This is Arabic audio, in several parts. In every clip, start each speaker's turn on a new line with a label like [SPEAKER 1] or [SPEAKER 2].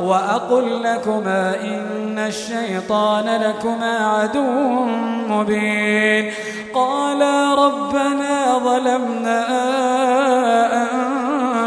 [SPEAKER 1] وأقل لكما إن الشيطان لكما عدو مبين. قالا ربنا ظلمنا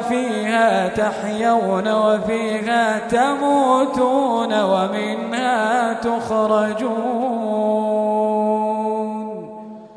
[SPEAKER 1] فيها تحيون وفيها تموتون ومنها تخرجون.